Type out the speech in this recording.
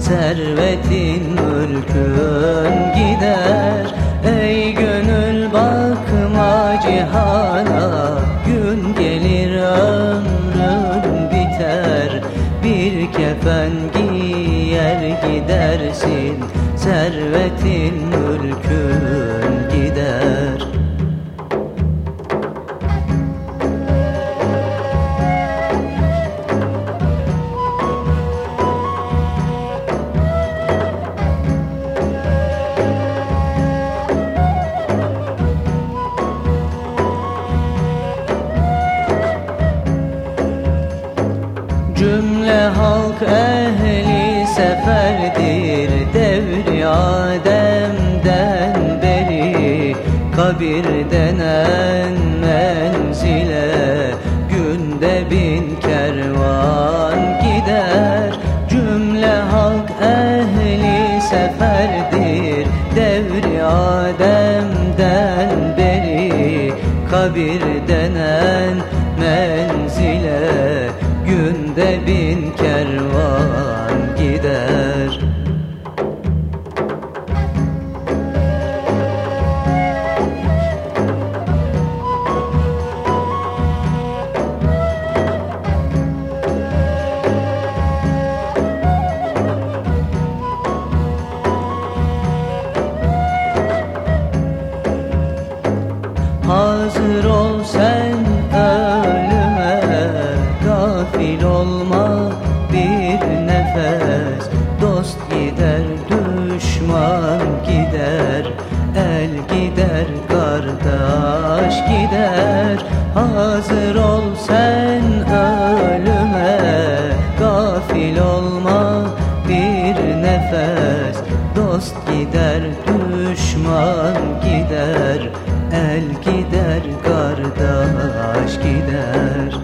servetin mülkün gider. Ey gönül bakma cihana Gün gelir ömrün biter. Bir kefen giyer gidersin Servetin mülkün gider Cümle halk ehli seferdir Devri Adem'den beri Kabir denen menzile Günde bin kervan gider Cümle halk ehli seferdir Devri Adem'den beri Kabir kervan gider. Hazır ol sen düşman gider El gider kardeş gider. Hazır ol sen ölüme Gafil olma bir nefes. Dost gider düşman gider El gider kardeş gider.